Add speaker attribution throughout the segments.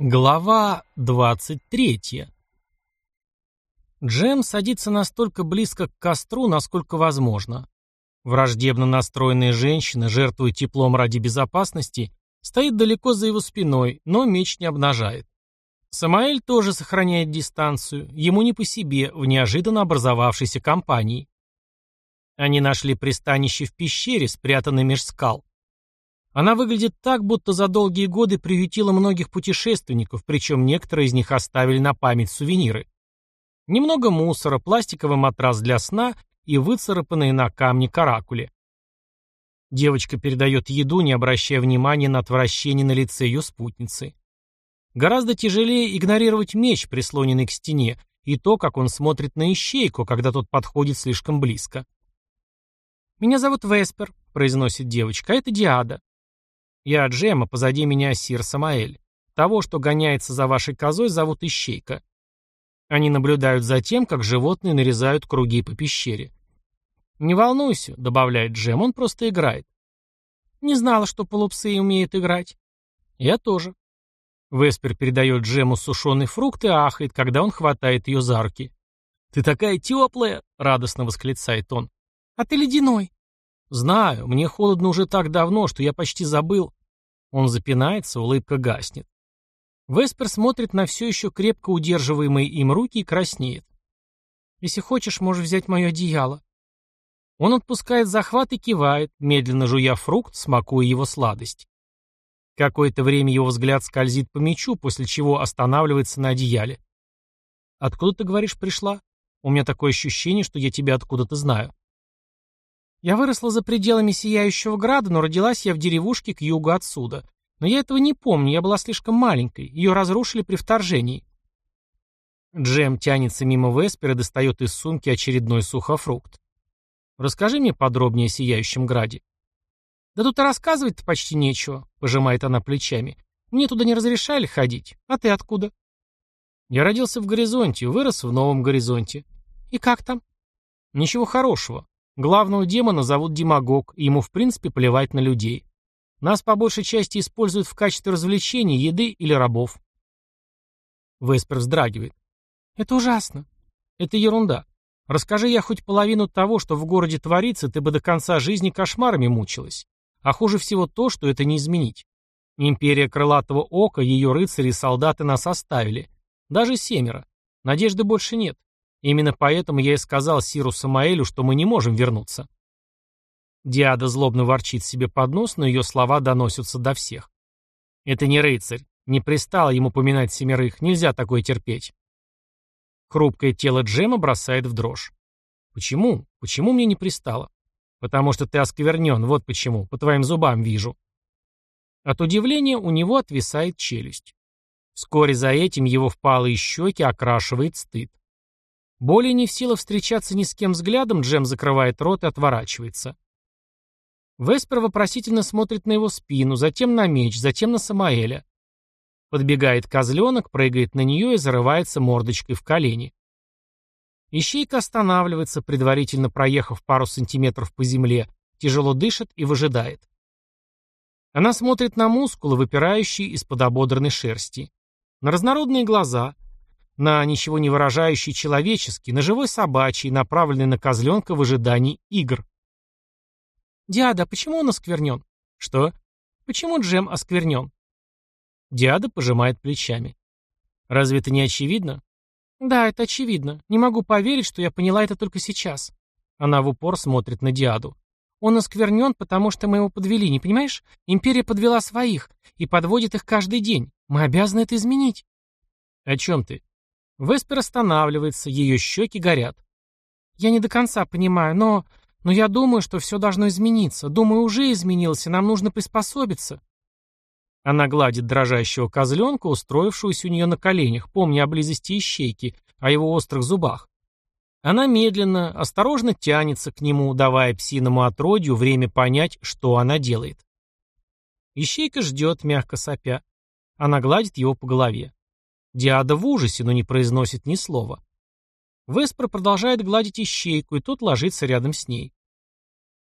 Speaker 1: Глава 23. Джем садится настолько близко к костру, насколько возможно. Враждебно настроенная женщина, жертвуя теплом ради безопасности, стоит далеко за его спиной, но меч не обнажает. Самаэль тоже сохраняет дистанцию, ему не по себе в неожиданно образовавшейся компании. Они нашли пристанище в пещере, спрятанной меж скал. Она выглядит так, будто за долгие годы приютила многих путешественников, причем некоторые из них оставили на память сувениры. Немного мусора, пластиковый матрас для сна и выцарапанные на камне каракули. Девочка передает еду, не обращая внимания на отвращение на лице ее спутницы. Гораздо тяжелее игнорировать меч, прислоненный к стене, и то, как он смотрит на ищейку, когда тот подходит слишком близко. «Меня зовут Веспер», — произносит девочка, — «а это Диада. Я Джема, позади меня Сир Самаэль. Того, что гоняется за вашей козой, зовут Ищейка. Они наблюдают за тем, как животные нарезают круги по пещере. «Не волнуйся», — добавляет Джем, — «он просто играет». «Не знала, что полупсы умеют играть». «Я тоже». Веспер передает Джему сушеный фрукт и ахает, когда он хватает ее за руки. «Ты такая теплая!» — радостно восклицает он. «А ты ледяной!» «Знаю, мне холодно уже так давно, что я почти забыл. Он запинается, улыбка гаснет. Веспер смотрит на все еще крепко удерживаемые им руки и краснеет. «Если хочешь, можешь взять мое одеяло». Он отпускает захват и кивает, медленно жуя фрукт, смакуя его сладость. Какое-то время его взгляд скользит по мечу, после чего останавливается на одеяле. «Откуда, ты говоришь, пришла? У меня такое ощущение, что я тебя откуда-то знаю». Я выросла за пределами Сияющего Града, но родилась я в деревушке к югу отсюда. Но я этого не помню, я была слишком маленькой. Ее разрушили при вторжении. Джем тянется мимо Веспера и достает из сумки очередной сухофрукт. «Расскажи мне подробнее о Сияющем Граде». «Да тут и рассказывать-то почти нечего», — пожимает она плечами. «Мне туда не разрешали ходить. А ты откуда?» «Я родился в Горизонте, вырос в Новом Горизонте». «И как там?» «Ничего хорошего. Главного демона зовут Демагог, и ему в принципе плевать на людей. Нас по большей части используют в качестве развлечений, еды или рабов. Веспер вздрагивает. Это ужасно. Это ерунда. Расскажи я хоть половину того, что в городе творится, ты бы до конца жизни кошмарами мучилась. А хуже всего то, что это не изменить. Империя Крылатого Ока, ее рыцари и солдаты нас оставили. Даже семеро. Надежды больше нет. Именно поэтому я и сказал Сиру Самаэлю, что мы не можем вернуться. Диада злобно ворчит себе под нос, но ее слова доносятся до всех. Это не рыцарь. Не пристало ему поминать семерых, нельзя такое терпеть. Хрупкое тело Джема бросает в дрожь. Почему? Почему мне не пристало? Потому что ты осквернен, вот почему, по твоим зубам вижу. От удивления у него отвисает челюсть. Вскоре за этим его впалые щеки окрашивает стыд. Более не в силах встречаться ни с кем взглядом, Джем закрывает рот и отворачивается. Веспер вопросительно смотрит на его спину, затем на меч, затем на Самаэля. Подбегает козленок, прыгает на нее и зарывается мордочкой в колени. Ищейка останавливается, предварительно проехав пару сантиметров по земле, тяжело дышит и выжидает. Она смотрит на мускулы, выпирающие из-под ободранной шерсти, на разнородные глаза — на ничего не выражающий человеческий, на живой собачий, направленный на козленка в ожидании игр. «Диада, почему он осквернен?» «Что?» «Почему Джем осквернен?» Диада пожимает плечами. «Разве это не очевидно?» «Да, это очевидно. Не могу поверить, что я поняла это только сейчас». Она в упор смотрит на Диаду. «Он осквернен, потому что мы его подвели, не понимаешь? Империя подвела своих и подводит их каждый день. Мы обязаны это изменить». «О чем ты?» Веспер останавливается, ее щеки горят. «Я не до конца понимаю, но... Но я думаю, что все должно измениться. Думаю, уже изменилось, и нам нужно приспособиться». Она гладит дрожащего козленка, устроившегося у нее на коленях, помня о близости ищейки, о его острых зубах. Она медленно, осторожно тянется к нему, давая псиному отродью время понять, что она делает. Ищейка ждет, мягко сопя. Она гладит его по голове. Диада в ужасе, но не произносит ни слова. Веспер продолжает гладить ищейку, и тот ложится рядом с ней.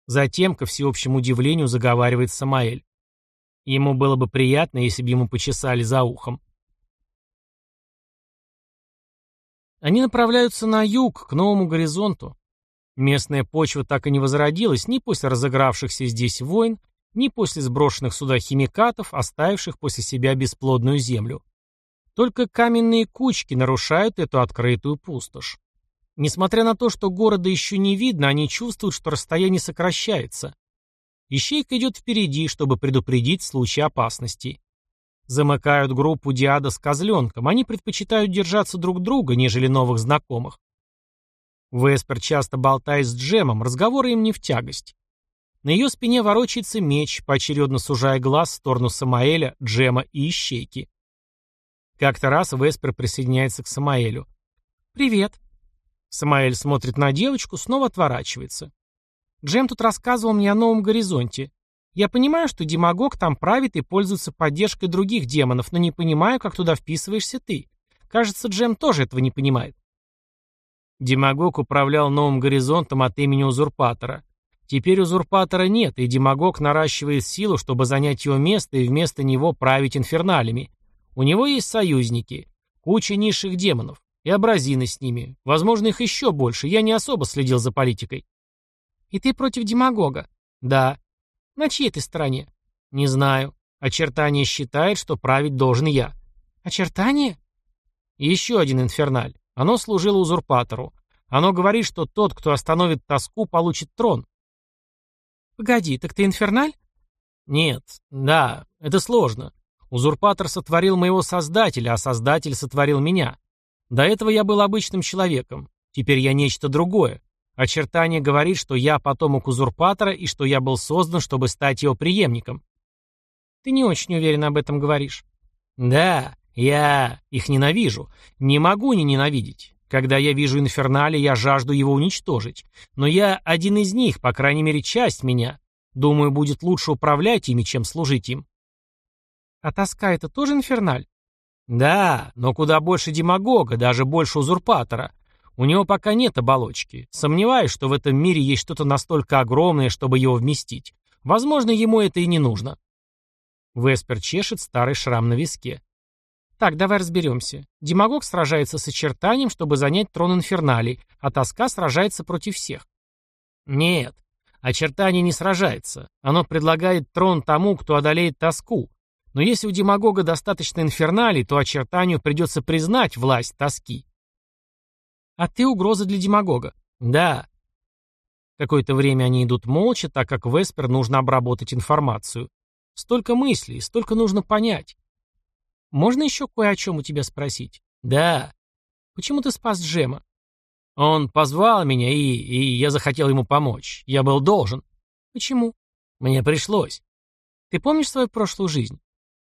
Speaker 1: Затем, ко всеобщему удивлению, заговаривает Самаэль. Ему было бы приятно, если бы ему почесали за ухом. Они направляются на юг, к новому горизонту. Местная почва так и не возродилась ни после разыгравшихся здесь войн, ни после сброшенных сюда химикатов, оставивших после себя бесплодную землю. Только каменные кучки нарушают эту открытую пустошь. Несмотря на то, что города еще не видно, они чувствуют, что расстояние сокращается. Ищейка идет впереди, чтобы предупредить в случае опасности. Замыкают группу Диада с козленком, они предпочитают держаться друг друга, нежели новых знакомых. Веспер часто болтает с Джемом, разговоры им не в тягость. На ее спине ворочается меч, поочередно сужая глаз в сторону Самаэля, Джема и Ищейки. Как-то раз Веспер присоединяется к Самаэлю. «Привет». Самаэль смотрит на девочку, снова отворачивается. Джем тут рассказывал мне о новом горизонте. Я понимаю, что демагог там правит и пользуется поддержкой других демонов, но не понимаю, как туда вписываешься ты. Кажется, Джем тоже этого не понимает. Демагог управлял новым горизонтом от имени узурпатора. Теперь узурпатора нет, и демагог наращивает силу, чтобы занять его место и вместо него править инферналями. У него есть союзники, куча низших демонов, и абразины с ними. Возможно, их еще больше, я не особо следил за политикой. И ты против демагога? Да. На чьей ты стороне? Не знаю. Очертание считает, что править должен я. Очертание? Еще один инферналь. Оно служило узурпатору. Оно говорит, что тот, кто остановит тоску, получит трон. Погоди, так ты инферналь? Нет. Да, это сложно. Узурпатор сотворил моего создателя, а создатель сотворил меня. До этого я был обычным человеком. Теперь я нечто другое. Очертание говорит, что я потомок узурпатора и что я был создан, чтобы стать его преемником. Ты не очень уверенно об этом говоришь. Да, я их ненавижу. Не могу не ненавидеть. Когда я вижу инфернали, я жажду его уничтожить. Но я один из них, по крайней мере, часть меня. Думаю, будет лучше управлять ими, чем служить им. А тоска — это тоже инферналь? Да, но куда больше демагога, даже больше узурпатора. У него пока нет оболочки. Сомневаюсь, что в этом мире есть что-то настолько огромное, чтобы его вместить. Возможно, ему это и не нужно. Веспер чешет старый шрам на виске. Так, давай разберемся. Демагог сражается с очертанием, чтобы занять трон инферналей, а тоска сражается против всех. Нет, очертание не сражается. Оно предлагает трон тому, кто одолеет тоску, но если у демагога достаточно инферналей, то очертанию придется признать власть тоски. А ты угроза для демагога. Да. Какое-то время они идут молча, так как Веспер нужно обработать информацию. Столько мыслей, столько нужно понять. Можно еще кое о чем у тебя спросить? Да. Почему ты спас Джема? Он позвал меня, и, и я захотел ему помочь. Я был должен. Почему? Мне пришлось. Ты помнишь свою прошлую жизнь?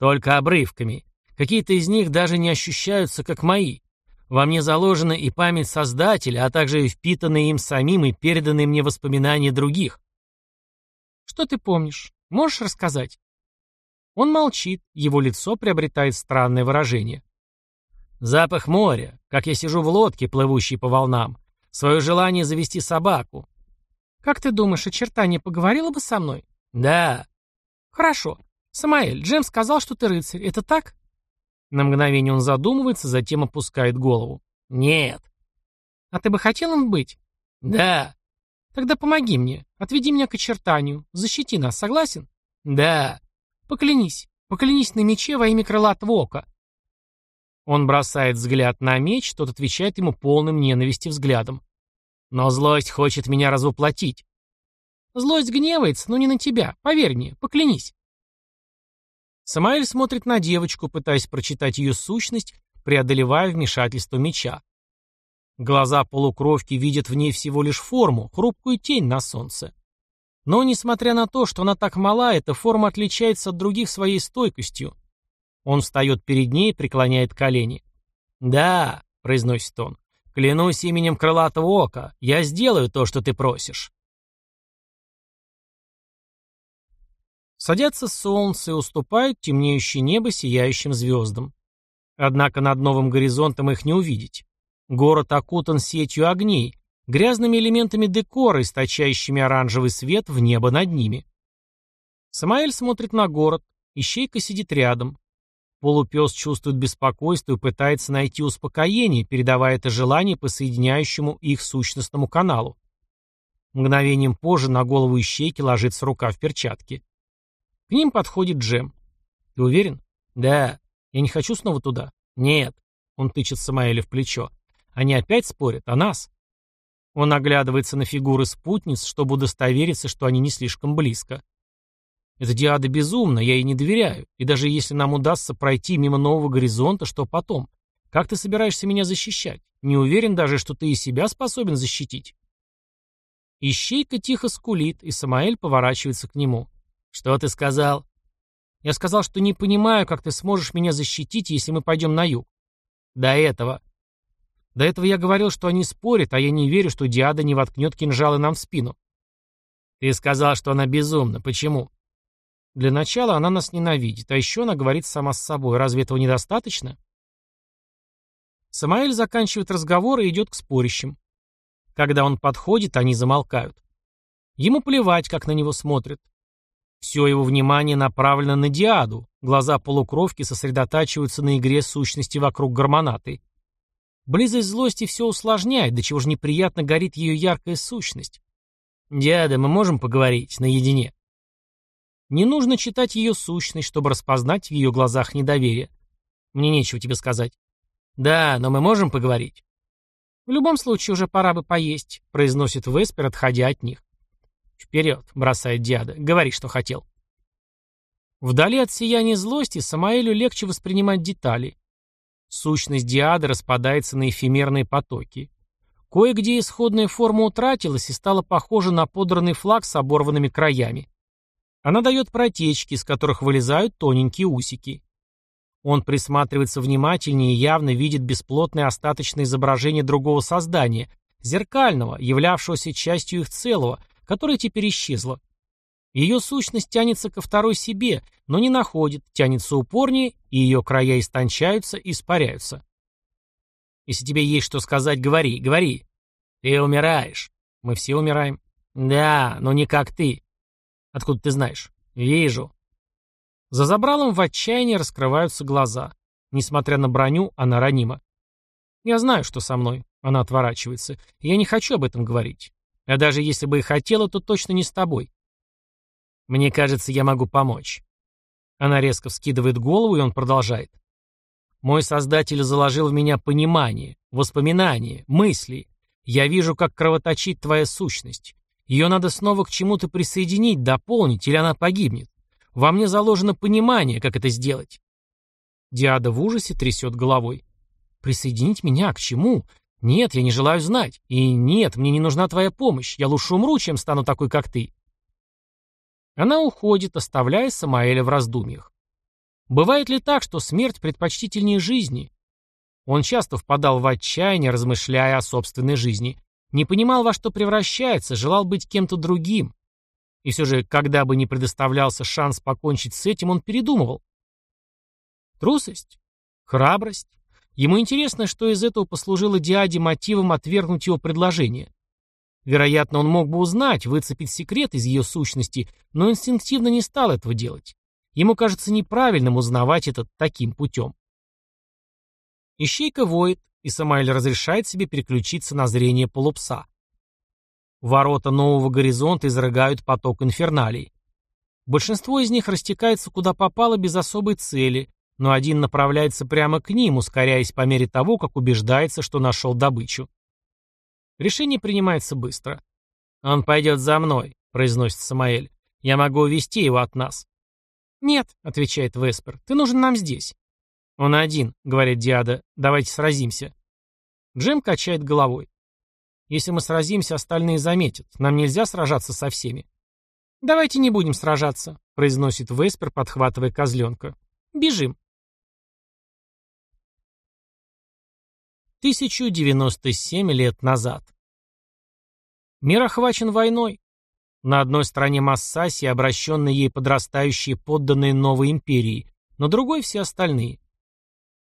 Speaker 1: Только обрывками. Какие-то из них даже не ощущаются, как мои. Во мне заложена и память Создателя, а также и впитанные им самим и переданные мне воспоминания других. Что ты помнишь? Можешь рассказать? Он молчит, его лицо приобретает странное выражение. Запах моря, как я сижу в лодке, плывущей по волнам, свое желание завести собаку. Как ты думаешь, очертание поговорило бы со мной? Да. Хорошо. «Самаэль, Джем сказал, что ты рыцарь. Это так?» На мгновение он задумывается, затем опускает голову. «Нет». «А ты бы хотел им быть?» «Да». «Тогда помоги мне. Отведи меня к очертанию. Защити нас, согласен?» «Да». «Поклянись. Поклянись на мече во имя крылатого ока». Он бросает взгляд на меч, тот отвечает ему полным ненависти взглядом. «Но злость хочет меня развоплотить». «Злость гневается, но не на тебя. Поверь мне, поклянись». Самаэль смотрит на девочку, пытаясь прочитать ее сущность, преодолевая вмешательство меча. Глаза полукровки видят в ней всего лишь форму, хрупкую тень на солнце. Но, несмотря на то, что она так мала, эта форма отличается от других своей стойкостью. Он встает перед ней и преклоняет колени. «Да», — произносит он, — «клянусь именем крылатого ока, я сделаю то, что ты просишь». Садятся солнце и уступают темнеющее небо сияющим звездам. Однако над новым горизонтом их не увидеть. Город окутан сетью огней, грязными элементами декора, источающими оранжевый свет в небо над ними. Самаэль смотрит на город, Ищейка сидит рядом. Полупес чувствует беспокойство и пытается найти успокоение, передавая это желание по соединяющему их сущностному каналу. Мгновением позже на голову ищейки ложится рука в перчатке. К ним подходит Джем. «Ты уверен?» «Да. Я не хочу снова туда?» «Нет». Он тычет Самаэля в плечо. «Они опять спорят о нас?» Он оглядывается на фигуры спутниц, чтобы удостовериться, что они не слишком близко. «Это Диада безумна, я ей не доверяю. И даже если нам удастся пройти мимо нового горизонта, что потом? Как ты собираешься меня защищать? Не уверен даже, что ты и себя способен защитить». Ищейка тихо скулит, и Самаэль поворачивается к нему. «Что ты сказал?» «Я сказал, что не понимаю, как ты сможешь меня защитить, если мы пойдем на юг». «До этого». «До этого я говорил, что они спорят, а я не верю, что Диада не воткнет кинжалы нам в спину». «Ты сказал, что она безумна. Почему?» «Для начала она нас ненавидит, а еще она говорит сама с собой. Разве этого недостаточно?» Самаэль заканчивает разговор и идет к спорящим. Когда он подходит, они замолкают. Ему плевать, как на него смотрят. Все его внимание направлено на Диаду, глаза полукровки сосредотачиваются на игре сущности вокруг гормонаты. Близость злости все усложняет, до чего же неприятно горит ее яркая сущность. «Диада, мы можем поговорить наедине?» Не нужно читать ее сущность, чтобы распознать в ее глазах недоверие. Мне нечего тебе сказать. Да, но мы можем поговорить. «В любом случае уже пора бы поесть», — произносит Веспер, отходя от них. «Вперед», — бросает Диада, — «говори, что хотел». Вдали от сияния злости Самаэлю легче воспринимать детали. Сущность Диады распадается на эфемерные потоки. Кое-где исходная форма утратилась и стала похожа на подранный флаг с оборванными краями. Она дает протечки, из которых вылезают тоненькие усики. Он присматривается внимательнее и явно видит бесплотное остаточное изображение другого создания, зеркального, являвшегося частью их целого, которое теперь исчезло. Ее сущность тянется ко второй себе, но не находит, тянется упорнее, и ее края истончаются и испаряются. Если тебе есть что сказать, говори, говори. Ты умираешь. Мы все умираем. Да, но не как ты. Откуда ты знаешь? Вижу. За забралом в отчаянии раскрываются глаза. Несмотря на броню, она ранима. «Я знаю, что со мной». Она отворачивается. «Я не хочу об этом говорить. А даже если бы и хотела, то точно не с тобой. Мне кажется, я могу помочь». Она резко вскидывает голову, и он продолжает. «Мой Создатель заложил в меня понимание, воспоминания, мысли. Я вижу, как кровоточит твоя сущность. Ее надо снова к чему-то присоединить, дополнить, или она погибнет. Во мне заложено понимание, как это сделать. Диада в ужасе трясет головой. Присоединить меня к чему? Нет, я не желаю знать. И нет, мне не нужна твоя помощь. Я лучше умру, чем стану такой, как ты. Она уходит, оставляя Самаэля в раздумьях. Бывает ли так, что смерть предпочтительнее жизни? Он часто впадал в отчаяние, размышляя о собственной жизни. Не понимал, во что превращается, желал быть кем-то другим. И все же, когда бы не предоставлялся шанс покончить с этим, он передумывал. Трусость? Храбрость? Ему интересно, что из этого послужило Диаде мотивом отвергнуть его предложение. Вероятно, он мог бы узнать, выцепить секрет из ее сущности, но инстинктивно не стал этого делать. Ему кажется неправильным узнавать это таким путем. Ищейка воет, и Самаэль разрешает себе переключиться на зрение полупса. Ворота нового горизонта изрыгают поток инферналей. Большинство из них растекается куда попало без особой цели, но один направляется прямо к ним, ускоряясь по мере того, как убеждается, что нашел добычу. Решение принимается быстро. «Он пойдет за мной», — произносит Самаэль. «Я могу увести его от нас». «Нет», — отвечает Веспер, — «ты нужен нам здесь». «Он один», — говорит Диада, — «давайте сразимся». Джем качает головой. Если мы сразимся, остальные заметят. Нам нельзя сражаться со всеми. «Давайте не будем сражаться», — произносит Веспер, подхватывая козленка. «Бежим». 1097 лет назад. Мир охвачен войной. На одной стороне Массаси, обращенные ей подрастающие подданные новой империи, на другой все остальные.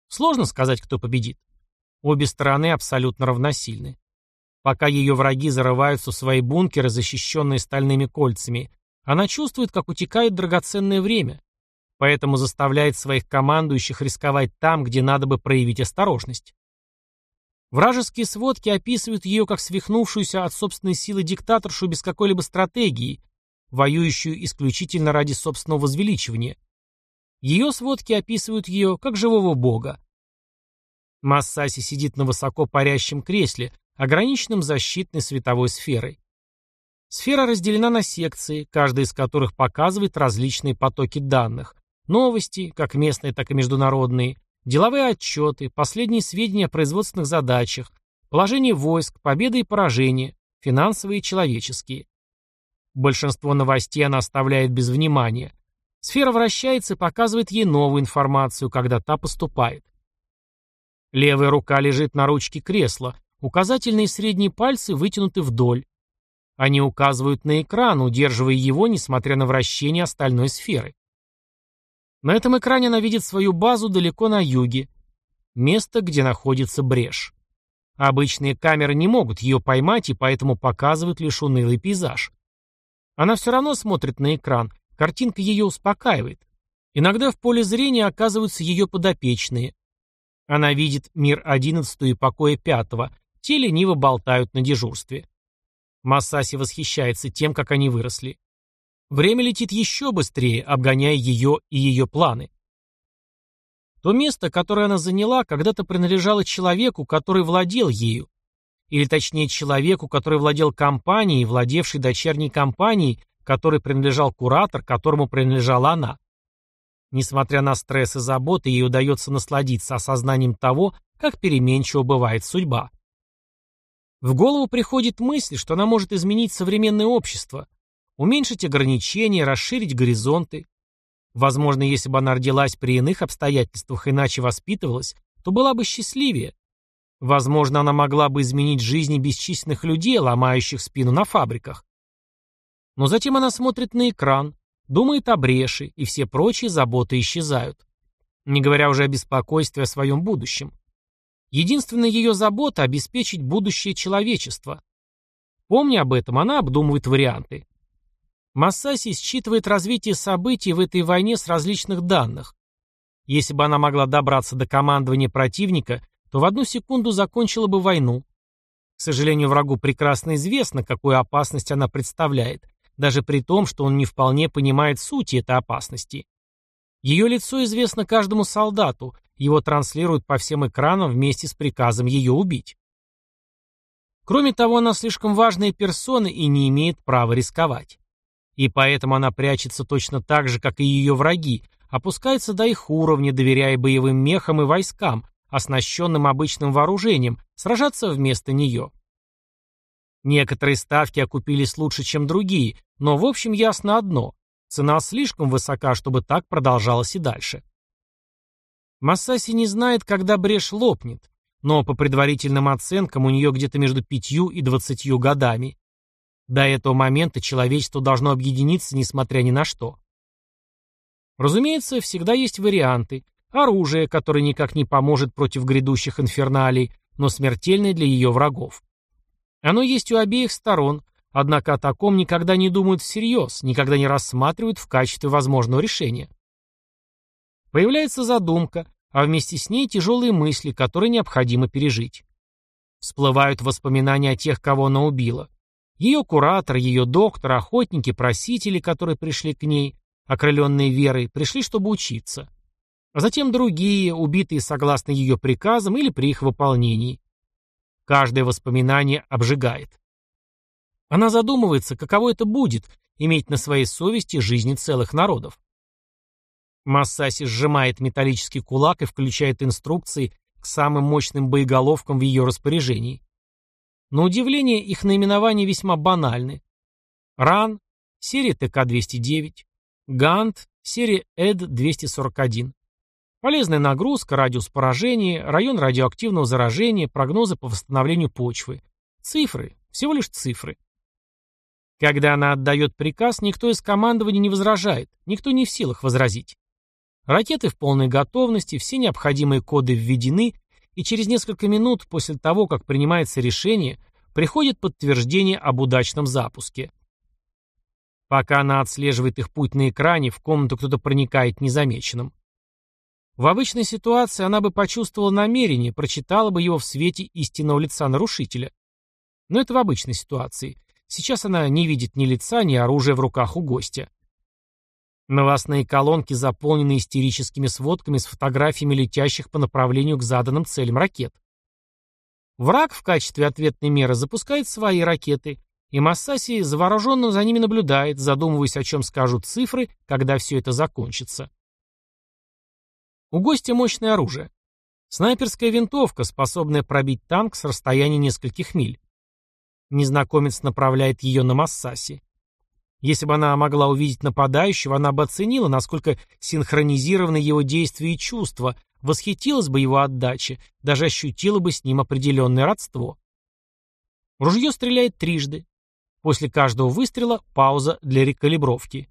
Speaker 1: Сложно сказать, кто победит. Обе стороны абсолютно равносильны. Пока ее враги зарываются в свои бункеры, защищенные стальными кольцами, она чувствует, как утекает драгоценное время. поэтому заставляет своих командующих рисковать там, где надо бы проявить осторожность. Вражеские сводки описывают ее как свихнувшуюся от собственной силы диктаторшу без какой-либо стратегии, воюющую исключительно ради собственного возвеличивания. Ее сводки описывают ее как живого бога. Массаси сидит на высоко парящем кресле, ограниченном защитной световой сферой. Сфера разделена на секции, каждая из которых показывает различные потоки данных. Новости, как местные, так и международные, деловые отчеты, последние сведения о производственных задачах, положение войск, победы и поражения, финансовые и человеческие. Большинство новостей она оставляет без внимания. Сфера вращается и показывает ей новую информацию, когда та поступает. Левая рука лежит на ручке кресла, указательные и средние пальцы вытянуты вдоль. Они указывают на экран, удерживая его, несмотря на вращение остальной сферы. На этом экране она видит свою базу далеко на юге, место, где находится брешь. Обычные камеры не могут ее поймать и поэтому показывают лишь унылый пейзаж. Она все равно смотрит на экран, картинка ее успокаивает. Иногда в поле зрения оказываются ее подопечные. Она видит мир одиннадцатую и покоя пятого, те лениво болтают на дежурстве. Масаси восхищается тем, как они выросли. Время летит еще быстрее, обгоняя ее и ее планы. То место, которое она заняла, когда-то принадлежало человеку, который владел ею. Или точнее человеку, который владел компанией, владевшей дочерней компанией, которой принадлежал куратор, которому принадлежала она. Несмотря на стресс и заботы, ей удается насладиться осознанием того, как переменчиво бывает судьба. В голову приходит мысль, что она может изменить современное общество, уменьшить ограничения, расширить горизонты. Возможно, если бы она родилась при иных обстоятельствах, иначе воспитывалась, то была бы счастливее. Возможно, она могла бы изменить жизни бесчисленных людей, ломающих спину на фабриках. Но затем она смотрит на экран, думает о бреши, и все прочие заботы исчезают. Не говоря уже о беспокойстве о своем будущем. Единственная ее забота – обеспечить будущее человечества. Помня об этом, она обдумывает варианты. Массаси считывает развитие событий в этой войне с различных данных. Если бы она могла добраться до командования противника, то в одну секунду закончила бы войну. К сожалению, врагу прекрасно известно, какую опасность она представляет, даже при том, что он не вполне понимает сути этой опасности. Ее лицо известно каждому солдату, его транслируют по всем экранам вместе с приказом ее убить. Кроме того, она слишком важная персона и не имеет права рисковать. И поэтому она прячется точно так же, как и ее враги, опускается до их уровня, доверяя боевым мехам и войскам, оснащенным обычным вооружением, сражаться вместо нее. Некоторые ставки окупились лучше, чем другие, но в общем ясно одно – цена слишком высока, чтобы так продолжалось и дальше. Массаси не знает, когда брешь лопнет, но по предварительным оценкам у нее где-то между пятью и двадцатью годами. До этого момента человечество должно объединиться, несмотря ни на что. Разумеется, всегда есть варианты. Оружие, которое никак не поможет против грядущих инферналей, но смертельное для ее врагов. Оно есть у обеих сторон, однако о таком никогда не думают всерьез, никогда не рассматривают в качестве возможного решения. Появляется задумка, а вместе с ней тяжелые мысли, которые необходимо пережить. Всплывают воспоминания о тех, кого она убила. Ее куратор, ее доктор, охотники, просители, которые пришли к ней, окрыленные верой, пришли, чтобы учиться. А затем другие, убитые согласно ее приказам или при их выполнении. Каждое воспоминание обжигает. Она задумывается, каково это будет, иметь на своей совести жизни целых народов. Массаси сжимает металлический кулак и включает инструкции к самым мощным боеголовкам в ее распоряжении. На удивление, их наименования весьма банальны. РАН, серия ТК-209, ГАНТ, серия ЭД-241. Полезная нагрузка, радиус поражения, район радиоактивного заражения, прогнозы по восстановлению почвы. Цифры, всего лишь цифры. Когда она отдает приказ, никто из командования не возражает, никто не в силах возразить. Ракеты в полной готовности, все необходимые коды введены, и через несколько минут после того, как принимается решение, приходит подтверждение об удачном запуске. Пока она отслеживает их путь на экране, в комнату кто-то проникает незамеченным. В обычной ситуации она бы почувствовала намерение, прочитала бы его в свете истинного лица нарушителя. Но это в обычной ситуации. Сейчас она не видит ни лица, ни оружия в руках у гостя. Новостные колонки заполнены истерическими сводками с фотографиями летящих по направлению к заданным целям ракет. Враг в качестве ответной меры запускает свои ракеты, и Массаси завороженно за ними наблюдает, задумываясь, о чем скажут цифры, когда все это закончится. У гостя мощное оружие. Снайперская винтовка, способная пробить танк с расстояния нескольких миль. Незнакомец направляет ее на Массаси. Если бы она могла увидеть нападающего, она бы оценила, насколько синхронизированы его действия и чувства, восхитилась бы его отдаче, даже ощутила бы с ним определенное родство. Ружье стреляет трижды. После каждого выстрела пауза для рекалибровки.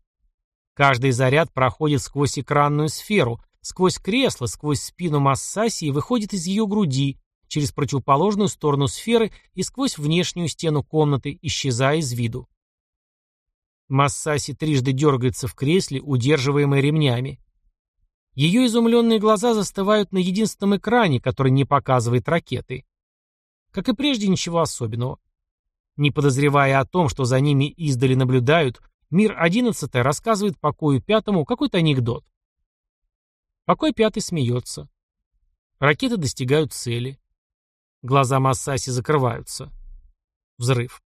Speaker 1: Каждый заряд проходит сквозь экранную сферу, сквозь кресло, сквозь спину Массаси и выходит из ее груди, через противоположную сторону сферы и сквозь внешнюю стену комнаты, исчезая из виду. Массаси трижды дергается в кресле, удерживаемой ремнями. Ее изумленные глаза застывают на единственном экране, который не показывает ракеты. Как и прежде, ничего особенного. Не подозревая о том, что за ними издали наблюдают, мир одиннадцатый рассказывает покою пятому какой-то анекдот. Покой пятый смеется. Ракеты достигают цели. Глаза Массаси закрываются. Взрыв.